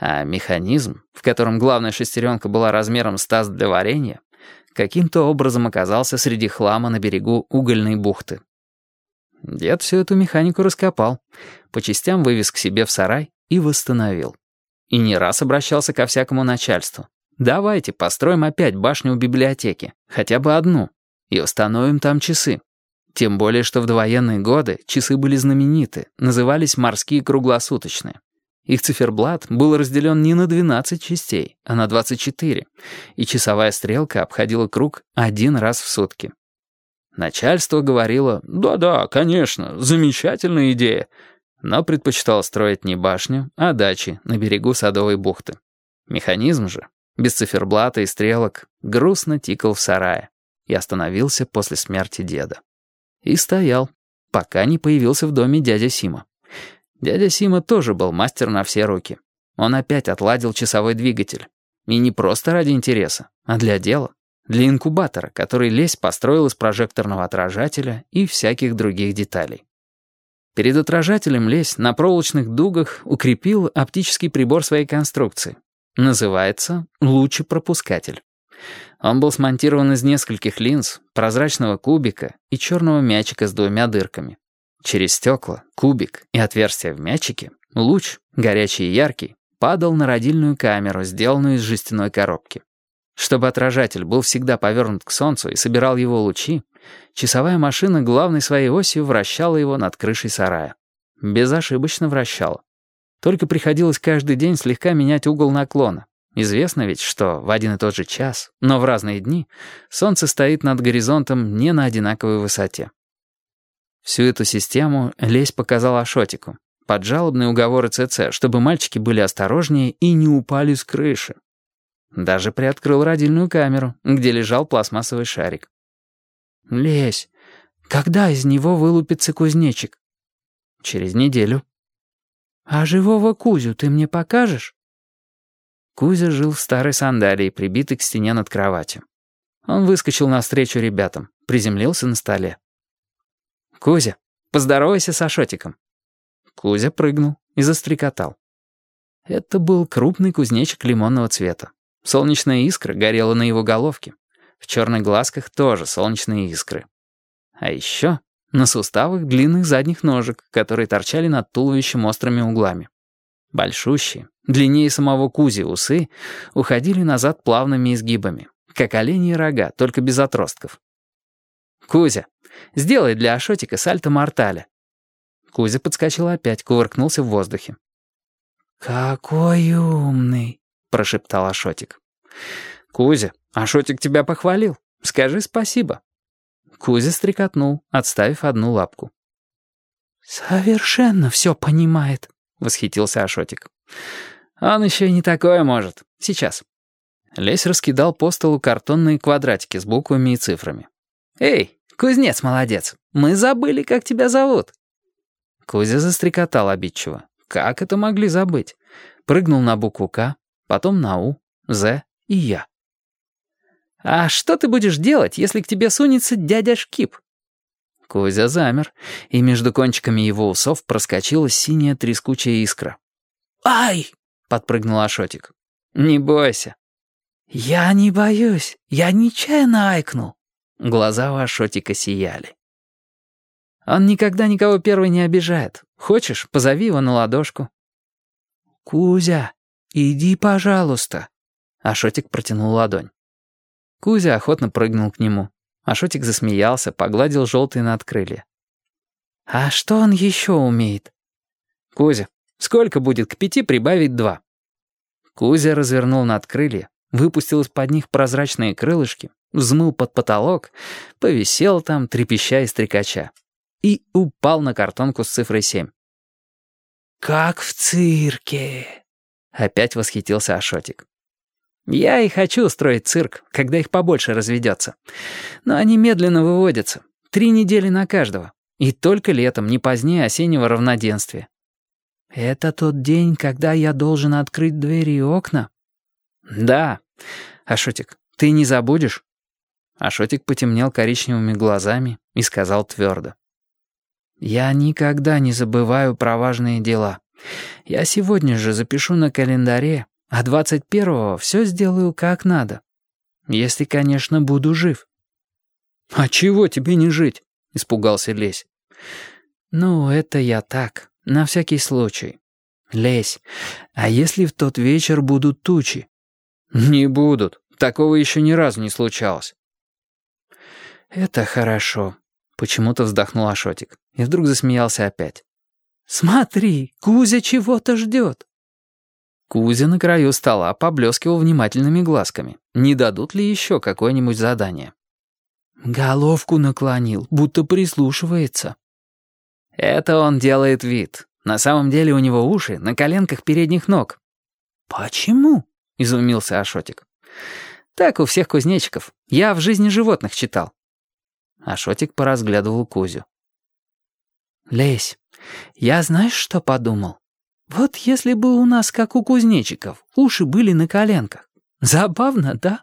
А механизм, в котором главная шестеренка была размером с таз для варенья, каким-то образом оказался среди хлама на берегу угольной бухты. Дед всю эту механику раскопал, по частям вывез к себе в сарай и восстановил. И не раз обращался ко всякому начальству. «Давайте построим опять башню у библиотеки, хотя бы одну, и установим там часы. Тем более, что в довоенные годы часы были знамениты, назывались «морские круглосуточные». Их циферблат был разделен не на 12 частей, а на 24, и часовая стрелка обходила круг один раз в сутки. Начальство говорило «Да-да, конечно, замечательная идея», но предпочитал строить не башню, а дачи на берегу Садовой бухты. Механизм же, без циферблата и стрелок, грустно тикал в сарае и остановился после смерти деда. И стоял, пока не появился в доме дядя Сима. Дядя Сима тоже был мастер на все руки. Он опять отладил часовой двигатель. И не просто ради интереса, а для дела. Для инкубатора, который лесь построил из прожекторного отражателя и всяких других деталей. Перед отражателем лесь на проволочных дугах укрепил оптический прибор своей конструкции. Называется лучепропускатель. Он был смонтирован из нескольких линз, прозрачного кубика и черного мячика с двумя дырками. Через стекла, кубик и отверстие в мячике луч, горячий и яркий, падал на родильную камеру, сделанную из жестяной коробки. Чтобы отражатель был всегда повернут к солнцу и собирал его лучи, часовая машина главной своей осью вращала его над крышей сарая. Безошибочно вращала. Только приходилось каждый день слегка менять угол наклона. Известно ведь, что в один и тот же час, но в разные дни, солнце стоит над горизонтом не на одинаковой высоте. Всю эту систему Лесь показал Ашотику. Под жалобные уговоры ЦЦ, чтобы мальчики были осторожнее и не упали с крыши. Даже приоткрыл родильную камеру, где лежал пластмассовый шарик. «Лесь, когда из него вылупится кузнечик?» «Через неделю». «А живого Кузю ты мне покажешь?» Кузя жил в старой сандалии, прибитой к стене над кроватью. Он выскочил навстречу ребятам, приземлился на столе. «Кузя, поздоровайся с Ашотиком». Кузя прыгнул и застрекотал. Это был крупный кузнечик лимонного цвета. Солнечная искра горела на его головке. В черных глазках тоже солнечные искры. А еще на суставах длинных задних ножек, которые торчали над туловищем острыми углами. Большущие, длиннее самого Кузи усы, уходили назад плавными изгибами, как оленьи рога, только без отростков. «Кузя, сделай для Ашотика сальто-мортале». Кузя подскочил опять, кувыркнулся в воздухе. «Какой умный!» — прошептал Ашотик. «Кузя, Ашотик тебя похвалил. Скажи спасибо». Кузя стрекотнул, отставив одну лапку. «Совершенно все понимает», — восхитился Ашотик. «Он еще и не такое может. Сейчас». Лесь раскидал по столу картонные квадратики с буквами и цифрами. «Эй, кузнец молодец, мы забыли, как тебя зовут». Кузя застрекотал обидчиво. Как это могли забыть? Прыгнул на букву «К», потом на «У», «З» и «Я». «А что ты будешь делать, если к тебе сунется дядя Шкип?» Кузя замер, и между кончиками его усов проскочила синяя трескучая искра. «Ай!» — подпрыгнул Ашотик. «Не бойся». «Я не боюсь, я нечаянно айкнул». Глаза у Ашотика сияли. Он никогда никого первый не обижает. Хочешь, позови его на ладошку. «Кузя, иди, пожалуйста». Ашотик протянул ладонь. Кузя охотно прыгнул к нему. Ашотик засмеялся, погладил желтые надкрылья. «А что он еще умеет?» «Кузя, сколько будет к пяти прибавить два?» Кузя развернул надкрылья, выпустил из-под них прозрачные крылышки, взмыл под потолок, повисел там, трепеща и стрекача, и упал на картонку с цифрой семь. «Как в цирке!» — опять восхитился Ашотик. Я и хочу устроить цирк, когда их побольше разведется. Но они медленно выводятся. Три недели на каждого. И только летом, не позднее осеннего равноденствия. Это тот день, когда я должен открыть двери и окна? Да. Ашотик, ты не забудешь? Ашотик потемнел коричневыми глазами и сказал твердо. «Я никогда не забываю про важные дела. Я сегодня же запишу на календаре, а двадцать первого все сделаю как надо. Если, конечно, буду жив». «А чего тебе не жить?» — испугался Лесь. «Ну, это я так, на всякий случай. Лесь, а если в тот вечер будут тучи?» «Не будут. Такого еще ни разу не случалось». «Это хорошо», — почему-то вздохнул Ашотик и вдруг засмеялся опять. «Смотри, Кузя чего-то ждет». Кузя на краю стола поблескивал внимательными глазками. Не дадут ли еще какое-нибудь задание? Головку наклонил, будто прислушивается. Это он делает вид. На самом деле у него уши на коленках передних ног. «Почему?» — изумился Ашотик. «Так у всех кузнечиков. Я в жизни животных читал». Ашотик поразглядывал Кузю. «Лесь, я знаешь, что подумал? Вот если бы у нас, как у кузнечиков, уши были на коленках. Забавно, да?»